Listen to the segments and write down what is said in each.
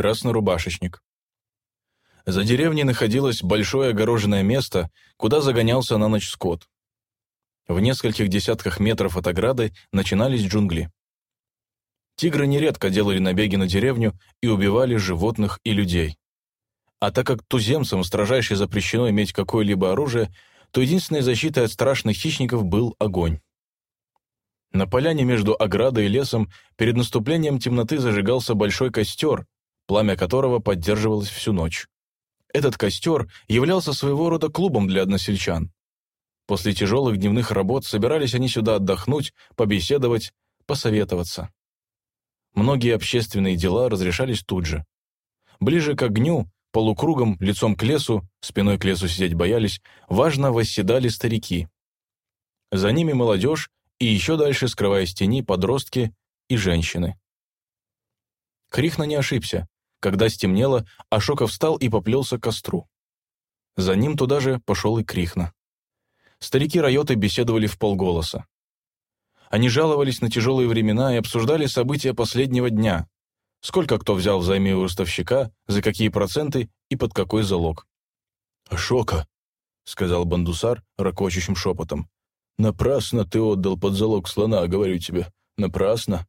краснорубашечник. За деревней находилось большое огороженное место, куда загонялся на ночь скот. В нескольких десятках метров от ограды начинались джунгли. Тигры нередко делали набеги на деревню и убивали животных и людей. А так как туземцам строжайше запрещено иметь какое-либо оружие, то единственной защитой от страшных хищников был огонь. На поляне между оградой и лесом перед наступлением темноты зажигался большой костер, пламя которого поддерживалось всю ночь. Этот костер являлся своего рода клубом для односельчан. После тяжелых дневных работ собирались они сюда отдохнуть, побеседовать, посоветоваться. Многие общественные дела разрешались тут же. Ближе к огню, полукругом, лицом к лесу, спиной к лесу сидеть боялись, важно восседали старики. За ними молодежь и еще дальше, скрываясь тени, подростки и женщины. Крихна не ошибся. Когда стемнело, Ашоков встал и поплелся к костру. За ним туда же пошел и Крихна. Старики Райоты беседовали в полголоса. Они жаловались на тяжелые времена и обсуждали события последнего дня. Сколько кто взял взаймы у ростовщика, за какие проценты и под какой залог. «Шока», — сказал Бандусар ракочущим шепотом. «Напрасно ты отдал под залог слона, говорю тебе. Напрасно.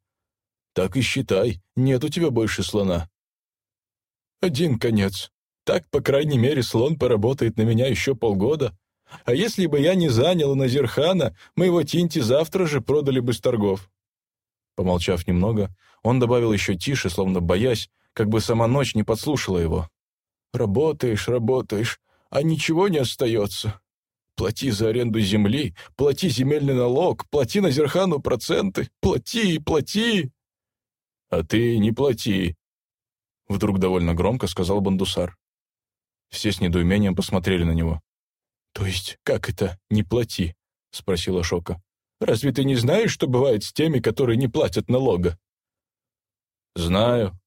Так и считай, нет у тебя больше слона». «Один конец. Так, по крайней мере, слон поработает на меня еще полгода», а если бы я не занял Назирхана, мы его Тинти завтра же продали бы с торгов». Помолчав немного, он добавил еще тише, словно боясь, как бы сама ночь не подслушала его. «Работаешь, работаешь, а ничего не остается. Плати за аренду земли, плати земельный налог, плати Назирхану проценты, плати, плати!» «А ты не плати», — вдруг довольно громко сказал Бандусар. Все с недоумением посмотрели на него. «То есть как это «не плати»?» — спросила Шока. «Разве ты не знаешь, что бывает с теми, которые не платят налога?» «Знаю.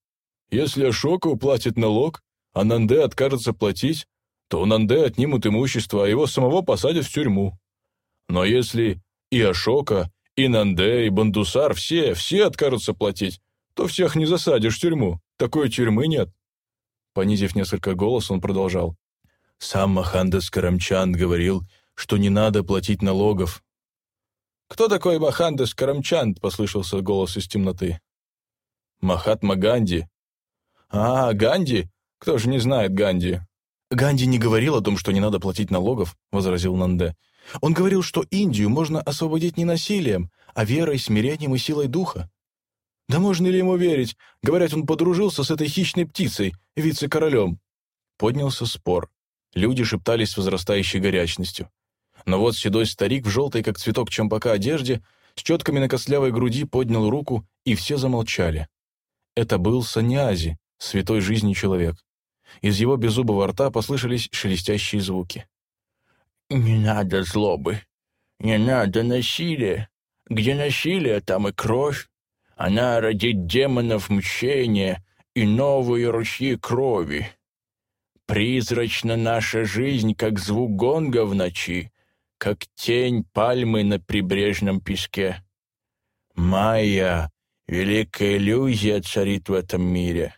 Если Ашока уплатит налог, а Нанде откажется платить, то у Нанде отнимут имущество, а его самого посадят в тюрьму. Но если и Ашока, и Нанде, и Бандусар все, все откажутся платить, то всех не засадишь в тюрьму. Такой тюрьмы нет». Понизив несколько голос, он продолжал. Сам Махандас Карамчанд говорил, что не надо платить налогов. «Кто такой Махандас Карамчанд?» — послышался голос из темноты. «Махатма Ганди». «А, Ганди? Кто же не знает Ганди?» «Ганди не говорил о том, что не надо платить налогов», — возразил Нанде. «Он говорил, что Индию можно освободить не насилием, а верой, смирением и силой духа». «Да можно ли ему верить? Говорят, он подружился с этой хищной птицей, вице-королем». Поднялся спор. Люди шептались с возрастающей горячностью. Но вот седой старик в желтой, как цветок чампака, одежде, с четками на костлявой груди поднял руку, и все замолчали. Это был Саньязи, святой жизни человек. Из его беззубого рта послышались шелестящие звуки. «Не надо злобы, не надо насилия. Где насилие, там и кровь. Она родит демонов мщения и новые ручьи крови. Призрачна наша жизнь, как звук гонга в ночи, как тень пальмы на прибрежном песке. Майя, великая иллюзия царит в этом мире.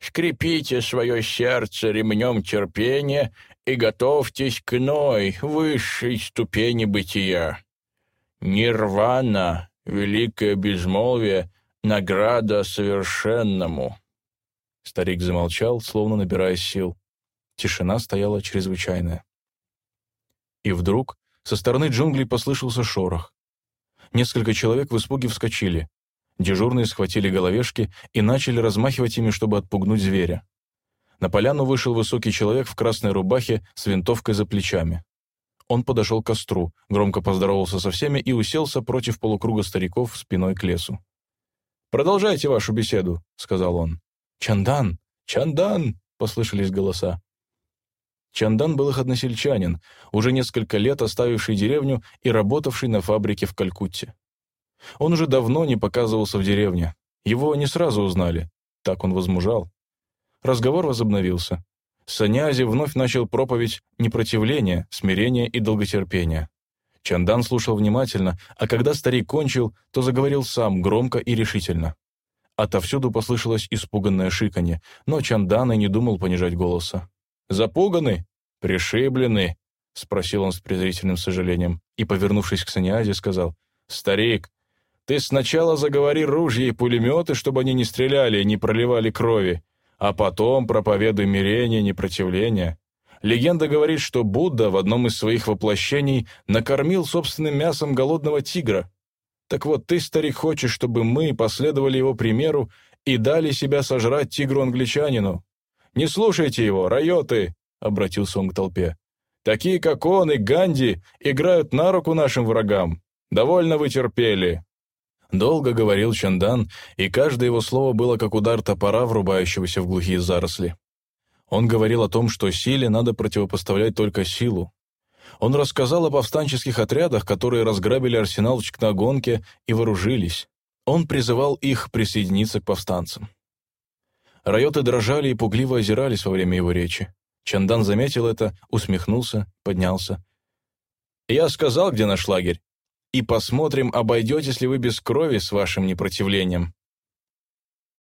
Скрепите свое сердце ремнем терпения и готовьтесь к иной, высшей ступени бытия. Нирвана, великое безмолвие, награда совершенному». Старик замолчал, словно набирая сил. Тишина стояла чрезвычайная. И вдруг со стороны джунглей послышался шорох. Несколько человек в испуге вскочили. Дежурные схватили головешки и начали размахивать ими, чтобы отпугнуть зверя. На поляну вышел высокий человек в красной рубахе с винтовкой за плечами. Он подошел к костру, громко поздоровался со всеми и уселся против полукруга стариков спиной к лесу. «Продолжайте вашу беседу», — сказал он. «Чандан! Чандан!» — послышались голоса. Чандан был их односельчанин, уже несколько лет оставивший деревню и работавший на фабрике в Калькутте. Он уже давно не показывался в деревне. Его не сразу узнали. Так он возмужал. Разговор возобновился. Санязи вновь начал проповедь непротивления, смирения и долготерпения. Чандан слушал внимательно, а когда старик кончил, то заговорил сам, громко и решительно. Отовсюду послышалось испуганное шиканье, но Чандан и не думал понижать голоса. «Запуганы? Пришиблены?» — спросил он с презрительным сожалением и, повернувшись к Саниазе, сказал, «Старик, ты сначала заговори ружья и пулеметы, чтобы они не стреляли и не проливали крови, а потом проповедуй мирение, непротивление. Легенда говорит, что Будда в одном из своих воплощений накормил собственным мясом голодного тигра. Так вот, ты, старик, хочешь, чтобы мы последовали его примеру и дали себя сожрать тигру-англичанину? Не слушайте его, райоты!» — обратился он к толпе. «Такие, как он и Ганди, играют на руку нашим врагам. Довольно вы терпели». Долго говорил Чандан, и каждое его слово было как удар топора, врубающегося в глухие заросли. Он говорил о том, что силе надо противопоставлять только силу. Он рассказал о повстанческих отрядах, которые разграбили арсенал в Чкнагонке и вооружились. Он призывал их присоединиться к повстанцам. Райоты дрожали и пугливо озирались во время его речи. Чандан заметил это, усмехнулся, поднялся. «Я сказал, где наш лагерь и посмотрим, обойдетесь ли вы без крови с вашим непротивлением».